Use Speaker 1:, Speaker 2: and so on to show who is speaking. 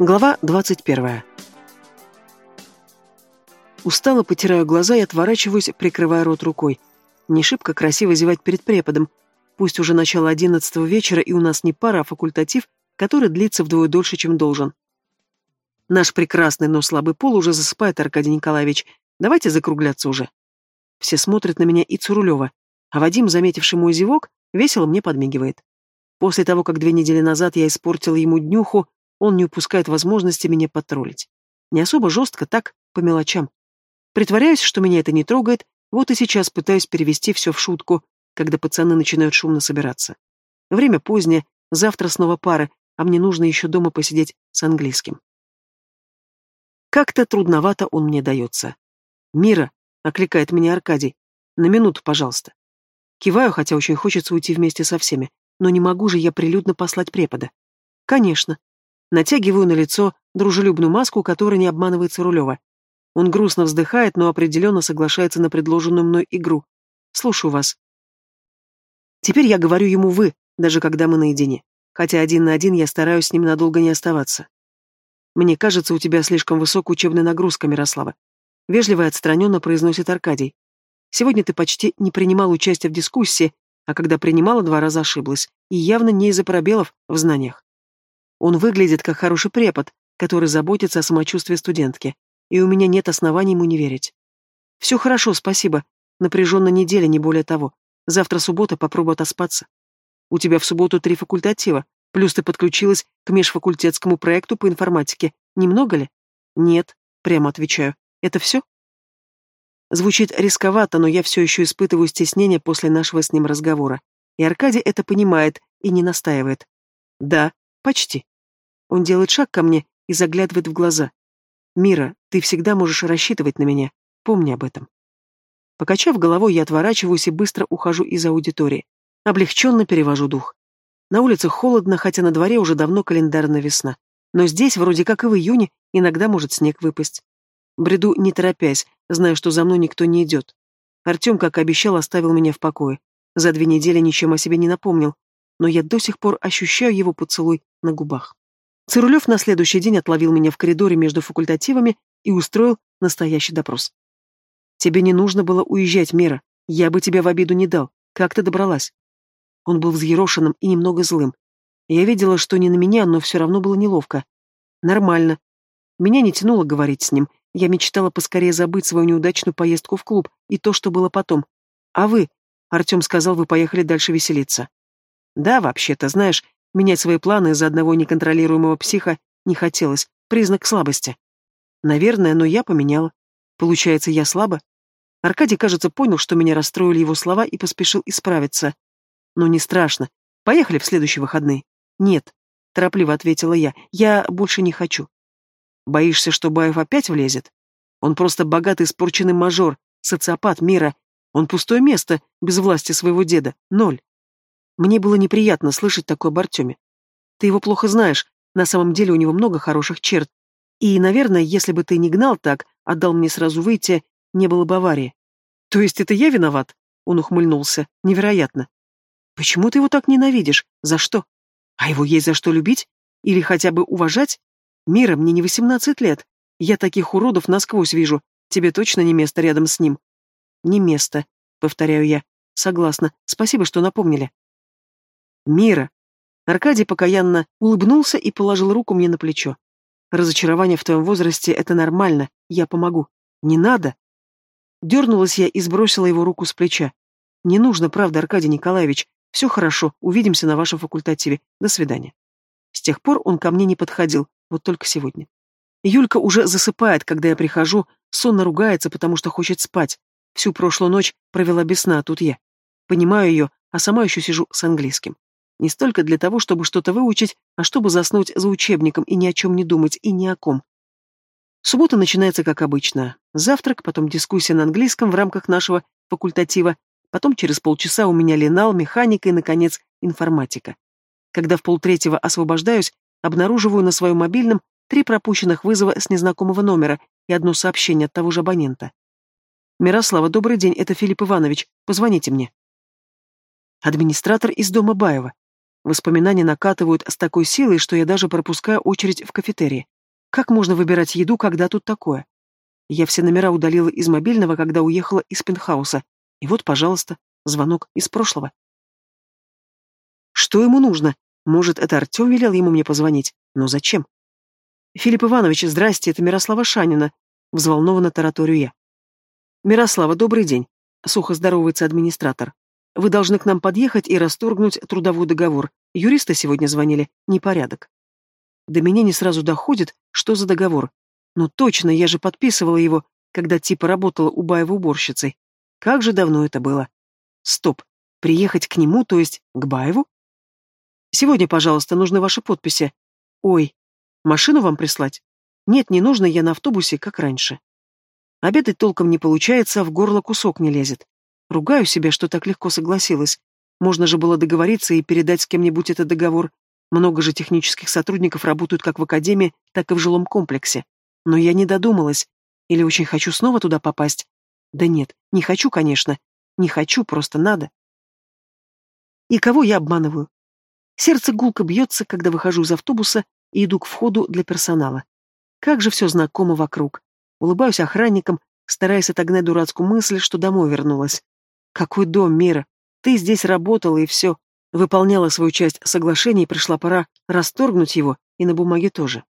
Speaker 1: Глава 21. Устало потираю глаза и отворачиваюсь, прикрывая рот рукой. Не шибко красиво зевать перед преподом. Пусть уже начало одиннадцатого вечера, и у нас не пара, а факультатив, который длится вдвое дольше, чем должен. Наш прекрасный, но слабый пол уже засыпает, Аркадий Николаевич. Давайте закругляться уже. Все смотрят на меня и Цурулева, а Вадим, заметивший мой зевок, весело мне подмигивает. После того, как две недели назад я испортила ему днюху, он не упускает возможности меня потроллить. Не особо жестко, так, по мелочам. Притворяюсь, что меня это не трогает, вот и сейчас пытаюсь перевести все в шутку, когда пацаны начинают шумно собираться. Время позднее, завтра снова пары, а мне нужно еще дома посидеть с английским. Как-то трудновато он мне дается. «Мира», — окликает меня Аркадий, — «на минуту, пожалуйста». Киваю, хотя очень хочется уйти вместе со всеми, но не могу же я прилюдно послать препода. «Конечно», Натягиваю на лицо дружелюбную маску, которая не обманывается Рулева. Он грустно вздыхает, но определенно соглашается на предложенную мной игру. Слушаю вас. Теперь я говорю ему «вы», даже когда мы наедине. Хотя один на один я стараюсь с ним надолго не оставаться. Мне кажется, у тебя слишком высокая учебная нагрузка, Мирослава. Вежливо и отстраненно произносит Аркадий. Сегодня ты почти не принимал участия в дискуссии, а когда принимала, два раза ошиблась, и явно не из-за пробелов в знаниях. Он выглядит как хороший препод, который заботится о самочувствии студентки, и у меня нет оснований ему не верить. Все хорошо, спасибо. Напряженная неделя, не более того. Завтра суббота, попробую отоспаться. У тебя в субботу три факультатива, плюс ты подключилась к межфакультетскому проекту по информатике. Немного ли? Нет, прямо отвечаю. Это все? Звучит рисковато, но я все еще испытываю стеснение после нашего с ним разговора. И Аркадий это понимает и не настаивает. Да, почти. Он делает шаг ко мне и заглядывает в глаза. «Мира, ты всегда можешь рассчитывать на меня. Помни об этом». Покачав головой, я отворачиваюсь и быстро ухожу из аудитории. Облегченно перевожу дух. На улице холодно, хотя на дворе уже давно календарная весна. Но здесь, вроде как и в июне, иногда может снег выпасть. Бреду не торопясь, зная, что за мной никто не идет. Артем, как обещал, оставил меня в покое. За две недели ничем о себе не напомнил, но я до сих пор ощущаю его поцелуй на губах. Цирулев на следующий день отловил меня в коридоре между факультативами и устроил настоящий допрос. «Тебе не нужно было уезжать, Мира. Я бы тебя в обиду не дал. Как ты добралась?» Он был взъерошенным и немного злым. Я видела, что не на меня, но все равно было неловко. Нормально. Меня не тянуло говорить с ним. Я мечтала поскорее забыть свою неудачную поездку в клуб и то, что было потом. А вы? Артем сказал, вы поехали дальше веселиться. Да, вообще-то, знаешь, Менять свои планы из-за одного неконтролируемого психа не хотелось, признак слабости. Наверное, но я поменяла. Получается, я слаба? Аркадий, кажется, понял, что меня расстроили его слова и поспешил исправиться. Но не страшно. Поехали в следующие выходные. Нет, торопливо ответила я. Я больше не хочу. Боишься, что Баев опять влезет? Он просто богатый испорченный мажор, социопат мира. Он пустое место, без власти своего деда. Ноль. Мне было неприятно слышать такое об Артеме. Ты его плохо знаешь, на самом деле у него много хороших черт. И, наверное, если бы ты не гнал так, отдал мне сразу выйти, не было бы аварии. То есть это я виноват? Он ухмыльнулся. Невероятно. Почему ты его так ненавидишь? За что? А его есть за что любить? Или хотя бы уважать? Мира, мне не восемнадцать лет. Я таких уродов насквозь вижу. Тебе точно не место рядом с ним? Не место, повторяю я. Согласна. Спасибо, что напомнили. Мира. Аркадий покаянно улыбнулся и положил руку мне на плечо. Разочарование в твоем возрасте — это нормально, я помогу. Не надо. Дернулась я и сбросила его руку с плеча. Не нужно, правда, Аркадий Николаевич. Все хорошо, увидимся на вашем факультативе. До свидания. С тех пор он ко мне не подходил, вот только сегодня. Юлька уже засыпает, когда я прихожу, сонно ругается, потому что хочет спать. Всю прошлую ночь провела без сна, а тут я. Понимаю ее, а сама еще сижу с английским. Не столько для того, чтобы что-то выучить, а чтобы заснуть за учебником и ни о чем не думать, и ни о ком. Суббота начинается как обычно. Завтрак, потом дискуссия на английском в рамках нашего факультатива, потом через полчаса у меня ленал, механика и, наконец, информатика. Когда в полтретьего освобождаюсь, обнаруживаю на своем мобильном три пропущенных вызова с незнакомого номера и одно сообщение от того же абонента. «Мирослава, добрый день, это Филипп Иванович. Позвоните мне». Администратор из дома Баева. Воспоминания накатывают с такой силой, что я даже пропускаю очередь в кафетерии. Как можно выбирать еду, когда тут такое? Я все номера удалила из мобильного, когда уехала из пентхауса. И вот, пожалуйста, звонок из прошлого. Что ему нужно? Может, это Артем велел ему мне позвонить? Но зачем? Филипп Иванович, здрасте, это Мирослава Шанина. Взволнованно тараторю я. Мирослава, добрый день. Сухо здоровается администратор. Вы должны к нам подъехать и расторгнуть трудовой договор. Юристы сегодня звонили. Непорядок. До меня не сразу доходит, что за договор. Ну точно, я же подписывала его, когда типа работала у Баева уборщицей. Как же давно это было. Стоп. Приехать к нему, то есть к Баеву? Сегодня, пожалуйста, нужны ваши подписи. Ой, машину вам прислать? Нет, не нужно, я на автобусе, как раньше. Обедать толком не получается, в горло кусок не лезет. Ругаю себя, что так легко согласилась. Можно же было договориться и передать с кем-нибудь этот договор. Много же технических сотрудников работают как в академии, так и в жилом комплексе. Но я не додумалась. Или очень хочу снова туда попасть. Да нет, не хочу, конечно. Не хочу, просто надо. И кого я обманываю? Сердце гулко бьется, когда выхожу из автобуса и иду к входу для персонала. Как же все знакомо вокруг. Улыбаюсь охранникам, стараясь отогнать дурацкую мысль, что домой вернулась. Какой дом, Мира? Ты здесь работала и все. Выполняла свою часть соглашения, и пришла пора расторгнуть его, и на бумаге тоже.